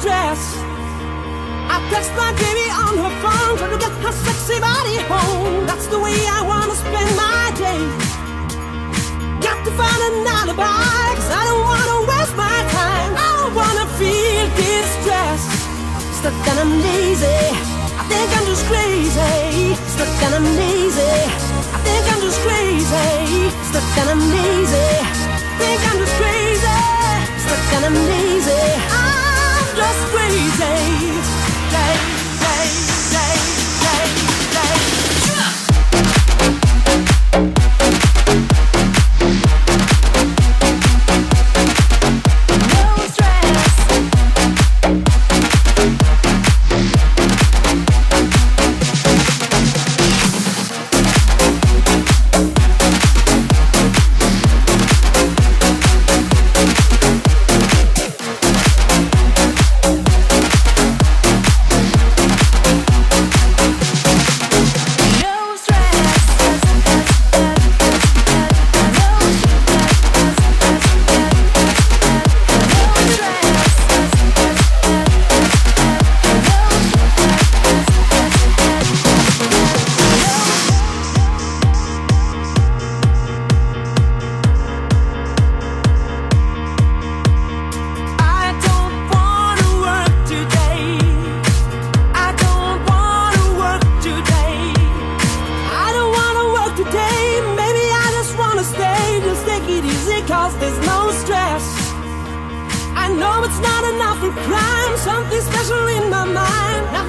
dress. I text my baby on her phone, trying to get her sexy body home. That's the way I wanna spend my day. Got to find an alibi, cause I don't wanna waste my time. I don't wanna feel distressed. Stuck and I'm lazy, I think I'm just crazy. Stuck and I'm lazy, I think I'm just crazy. Stuck and I'm lazy, think I'm just crazy. Stuck and I'm lazy just waiting.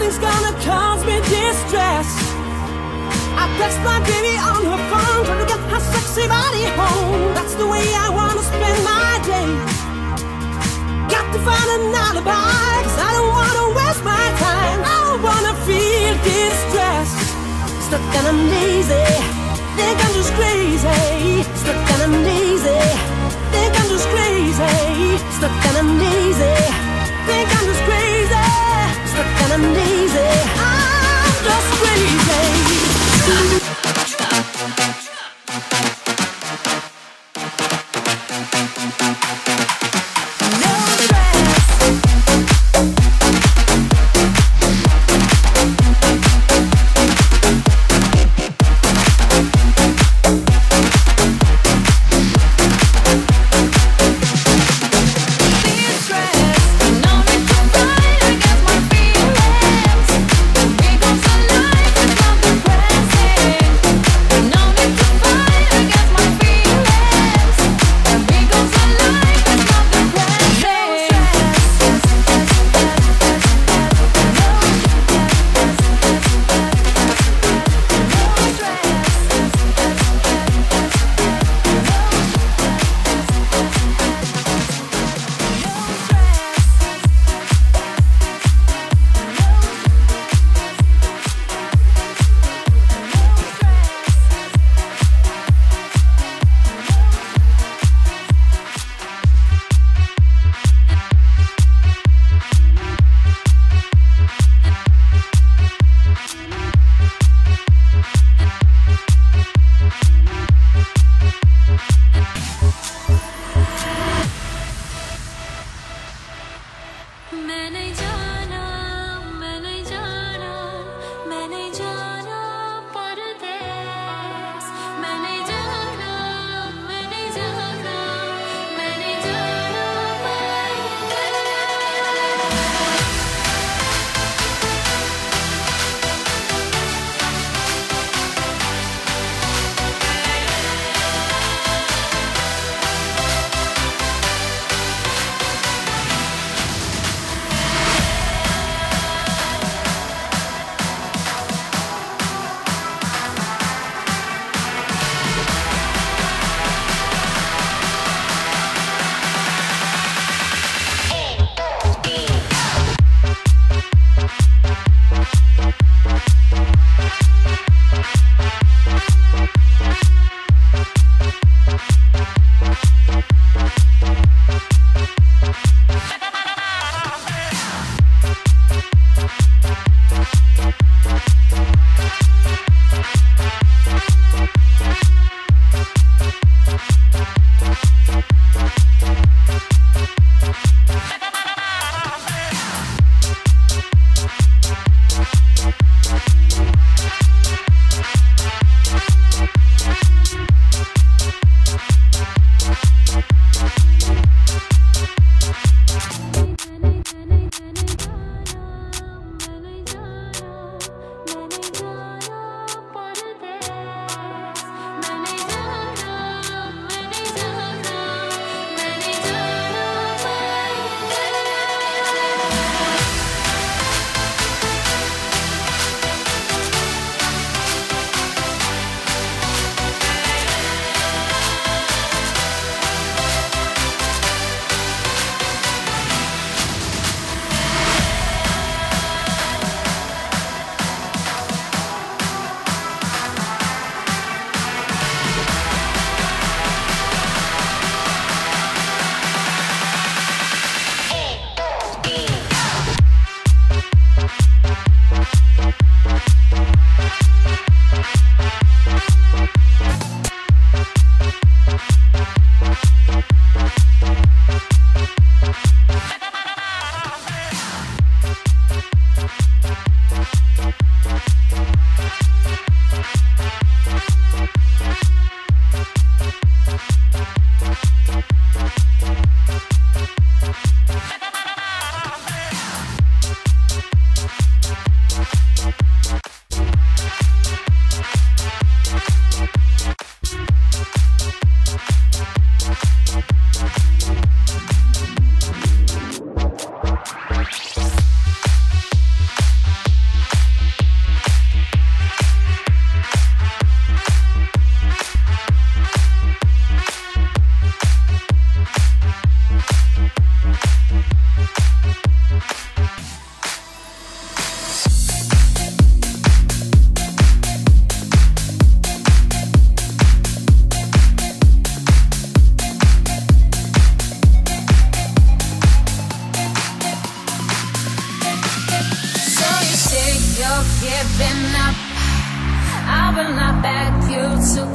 Nothing's gonna cause me distress. I text my baby on her phone, trying to get her sexy body home. That's the way I wanna spend my day. Got to find an alibi, cause I don't wanna waste my time. I don't wanna feel distressed. Stuck and I'm lazy. Think I'm just crazy. Stuck and I'm lazy. Think I'm just crazy. Stuck and I'm lazy. Think I'm just crazy. And I'm ah, just crazy.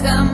come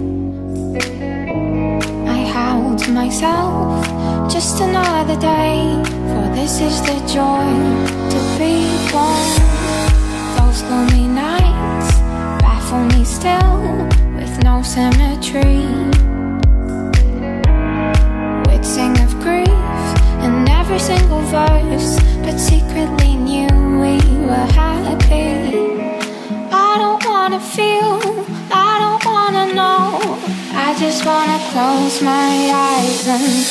myself Just another day For this is the joy To be born. Those gloomy nights Baffle me still With no symmetry. We'd sing of grief In every single verse But secretly knew we were happy. I don't wanna feel I don't wanna know. I just wanna close my eyes and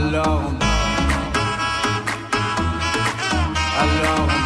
alone. Alone.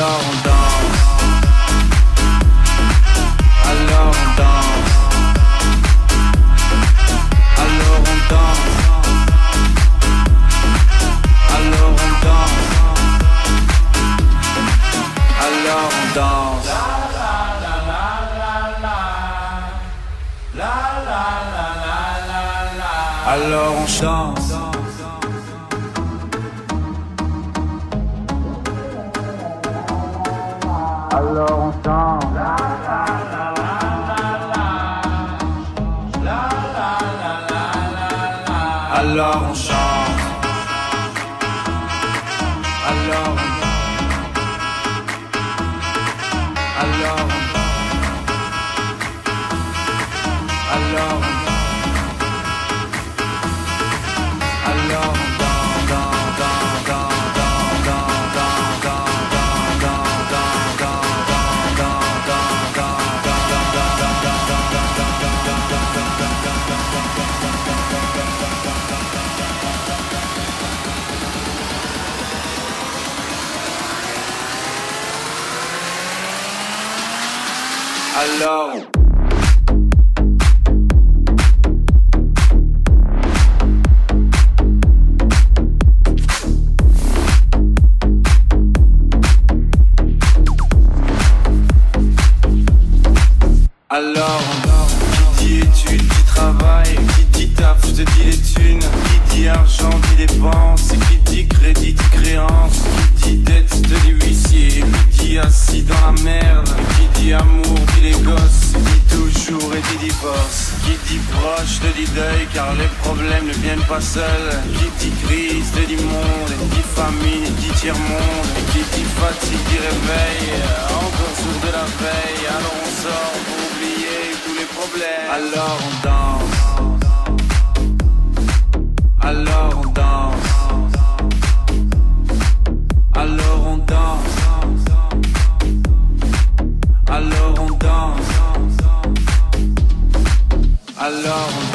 Alors on danse. Alors on danse. Alors on danse. Alors on danse. Alors on danse. Alors on chante. No. divorce, qui dit proche te dit deuil car les problèmes ne viennent pas seuls. Qui dit crise te dit monde, qui famine, qui tiers monde, et qui dit fatigue dit réveil, encore sourd de la veille. Alors on sort pour oublier tous les problèmes. Alors on danse. Alors on danse. Alors Alors